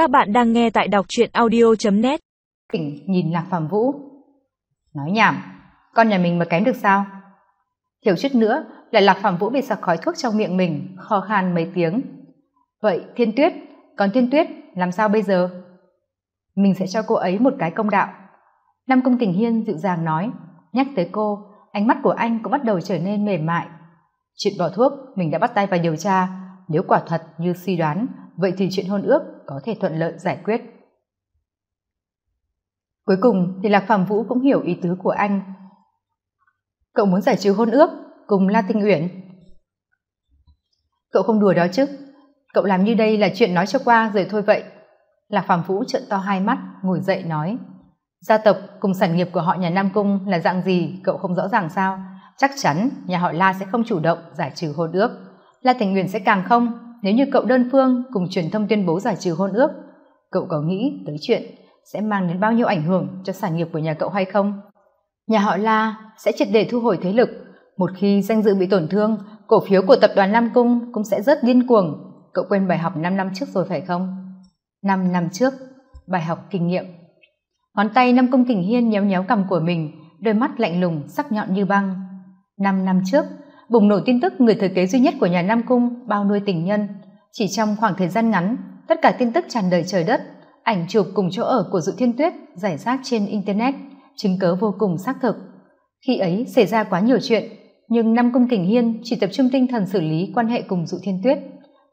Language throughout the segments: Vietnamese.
Các bạn đang nghe tại đọc truyện audio.net Tỉnh nhìn Lạc Phạm Vũ. Nói nhảm, con nhà mình mà kém được sao? thiểu chút nữa lại Lạc Phạm Vũ bị sặc khói thuốc trong miệng mình, khó khan mấy tiếng. Vậy Thiên Tuyết, còn Thiên Tuyết làm sao bây giờ? Mình sẽ cho cô ấy một cái công đạo. Nam Công Kình Hiên dịu dàng nói, nhắc tới cô, ánh mắt của anh cũng bắt đầu trở nên mềm mại. Chuyện bỏ thuốc mình đã bắt tay vào điều tra, nếu quả thật như suy đoán, vậy thì chuyện hôn ước có thể thuận lợi giải quyết. Cuối cùng thì Lạc Phạm Vũ cũng hiểu ý tứ của anh. Cậu muốn giải trừ hôn ước cùng La Tinh Uyển. Cậu không đùa đó chứ, cậu làm như đây là chuyện nói cho qua rồi thôi vậy. Lạc Phạm Vũ trợn to hai mắt, ngồi dậy nói. Gia tộc cùng sản nghiệp của họ nhà Nam Cung là dạng gì cậu không rõ ràng sao? Chắc chắn nhà họ La sẽ không chủ động giải trừ hôn ước. La Tình Uyển sẽ càng không, nếu như cậu đơn phương cùng truyền thông tuyên bố giải trừ hôn ước, cậu có nghĩ tới chuyện sẽ mang đến bao nhiêu ảnh hưởng cho sản nghiệp của nhà cậu hay không? Nhà họ La sẽ triệt để thu hồi thế lực, một khi danh dự bị tổn thương, cổ phiếu của tập đoàn Nam Cung cũng sẽ rất điên cuồng. Cậu quên bài học 5 năm trước rồi phải không? 5 năm trước, bài học kinh nghiệm. Ngón tay Nam Cung Kình Hiên nhéo nhéo cằm của mình, đôi mắt lạnh lùng, sắc nhọn như băng. 5 năm trước, bùng nổ tin tức người thừa kế duy nhất của nhà Nam Cung bao nuôi tình nhân. Chỉ trong khoảng thời gian ngắn, tất cả tin tức tràn đầy trời đất, ảnh chụp cùng chỗ ở của Dụ Thiên Tuyết giải rác trên Internet, chứng cớ vô cùng xác thực. Khi ấy xảy ra quá nhiều chuyện, nhưng Nam Cung Kình Hiên chỉ tập trung tinh thần xử lý quan hệ cùng Dụ Thiên Tuyết,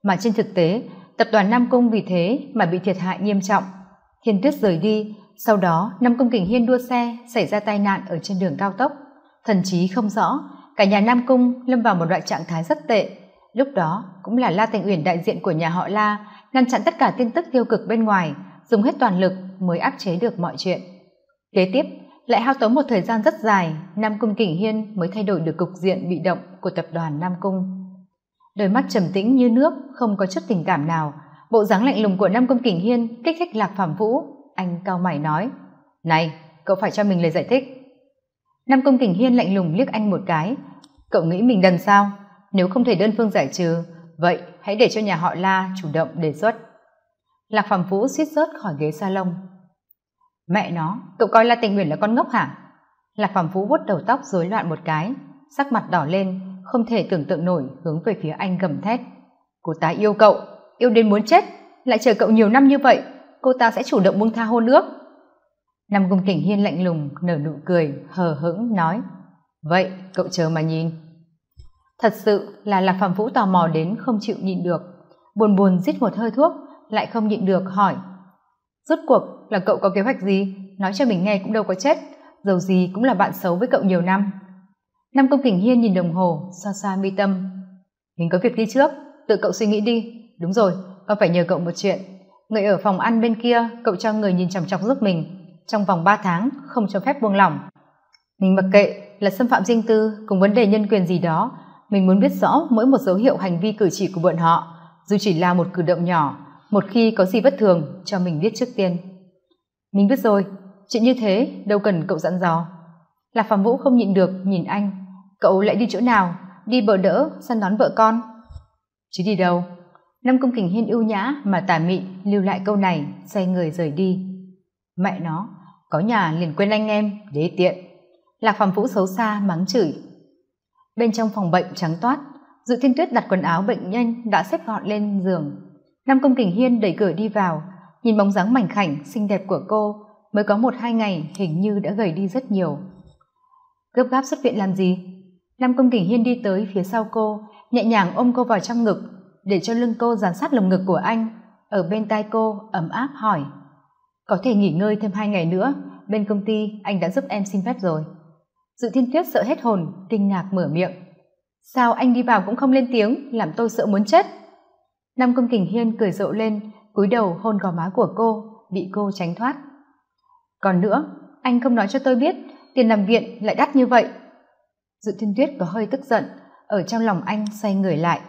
mà trên thực tế, tập đoàn Nam Cung vì thế mà bị thiệt hại nghiêm trọng. Thiên Tuyết rời đi, sau đó Nam Cung Kình Hiên đua xe xảy ra tai nạn ở trên đường cao tốc, thần trí không rõ, cả nhà Nam Cung lâm vào một loại trạng thái rất tệ. Lúc đó cũng là La Thành Uyển đại diện của nhà họ La ngăn chặn tất cả tin tức tiêu cực bên ngoài, dùng hết toàn lực mới áp chế được mọi chuyện. Kế tiếp, lại hao tốn một thời gian rất dài, Nam Cung Kình Hiên mới thay đổi được cục diện bị động của tập đoàn Nam Cung. Đôi mắt trầm tĩnh như nước, không có chút tình cảm nào, bộ dáng lạnh lùng của Nam Cung Kình Hiên kích thích Lạc Phạm Vũ, anh cao mày nói: "Này, cậu phải cho mình lời giải thích." Nam công Kình Hiên lạnh lùng liếc anh một cái, "Cậu nghĩ mình đần sao? Nếu không thể đơn phương giải trừ, vậy hãy để cho nhà họ La chủ động đề xuất." Lạc Phạm Vũ suýt rớt khỏi ghế salon. Mẹ nó, cậu coi La Tình Nguyện là con ngốc hả? Lạc Phạm Vũ vuốt đầu tóc rối loạn một cái, sắc mặt đỏ lên, không thể tưởng tượng nổi hướng về phía anh gầm thét. Cô ta yêu cậu, yêu đến muốn chết, lại chờ cậu nhiều năm như vậy, cô ta sẽ chủ động buông tha hôn ước. Nam Cung Kỳnh Hiên lạnh lùng, nở nụ cười, hờ hững nói. Vậy, cậu chờ mà nhìn. Thật sự là Lạc Phạm Vũ tò mò đến không chịu nhịn được, buồn buồn rít một hơi thuốc, lại không nhịn được hỏi. Rốt cuộc là cậu có kế hoạch gì? Nói cho mình nghe cũng đâu có chết, dầu gì cũng là bạn xấu với cậu nhiều năm. Nam Công Kỳnh Hiên nhìn đồng hồ, xa xa mi tâm. Mình có việc đi trước, tự cậu suy nghĩ đi. Đúng rồi, con phải nhờ cậu một chuyện. Người ở phòng ăn bên kia, cậu cho người nhìn chằm chọc giúp mình. Trong vòng ba tháng, không cho phép buông lỏng. Mình mặc kệ là xâm phạm riêng tư cùng vấn đề nhân quyền gì đó. Mình muốn biết rõ mỗi một dấu hiệu hành vi cử chỉ của bọn họ, dù chỉ là một cử động nhỏ, một khi có gì bất thường cho mình biết trước tiên. Mình biết rồi, chuyện như thế đâu cần cậu dặn dò. là Phạm Vũ không nhịn được nhìn anh, cậu lại đi chỗ nào, đi bờ đỡ, săn đón vợ con. Chứ đi đâu? Năm công kình hiên ưu nhã mà tà mị lưu lại câu này, xoay người rời đi. Mẹ nó, có nhà liền quên anh em, đế tiện. Lạc phàm Vũ xấu xa mắng chửi. Bên trong phòng bệnh trắng toát, Dự Thiên Tuyết đặt quần áo bệnh nhân đã xếp gọn lên giường. Nam Công Kình Hiên đẩy cửa đi vào, nhìn bóng dáng mảnh khảnh xinh đẹp của cô, mới có một hai ngày hình như đã gầy đi rất nhiều. Gấp gáp xuất viện làm gì? Nam Công Kình Hiên đi tới phía sau cô, nhẹ nhàng ôm cô vào trong ngực, để cho lưng cô giàn sát lồng ngực của anh, ở bên tai cô ấm áp hỏi. Có thể nghỉ ngơi thêm hai ngày nữa, bên công ty anh đã giúp em xin phép rồi. Dự Thiên Tuyết sợ hết hồn, kinh ngạc mở miệng. Sao anh đi vào cũng không lên tiếng, làm tôi sợ muốn chết. Nam Công Kình Hiên cười rộ lên, cúi đầu hôn gò má của cô, bị cô tránh thoát. Còn nữa, anh không nói cho tôi biết tiền nằm viện lại đắt như vậy. Dự Thiên Tuyết có hơi tức giận, ở trong lòng anh xoay người lại,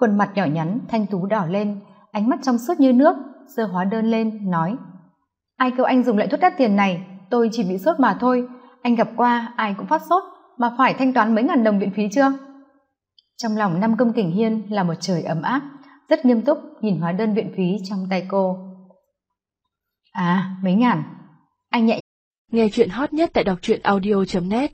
khuôn mặt nhỏ nhắn thanh tú đỏ lên, ánh mắt trong suốt như nước, sơ hóa đơn lên, nói Ai kêu anh dùng loại thuốc đắt tiền này, tôi chỉ bị sốt mà thôi, anh gặp qua ai cũng phát sốt, mà phải thanh toán mấy ngàn đồng viện phí chưa? Trong lòng năm công kình hiên là một trời ấm áp, rất nghiêm túc nhìn hóa đơn viện phí trong tay cô. À, mấy ngàn. Anh nhẹ Nghe chuyện hot nhất tại đọc truyện audio.net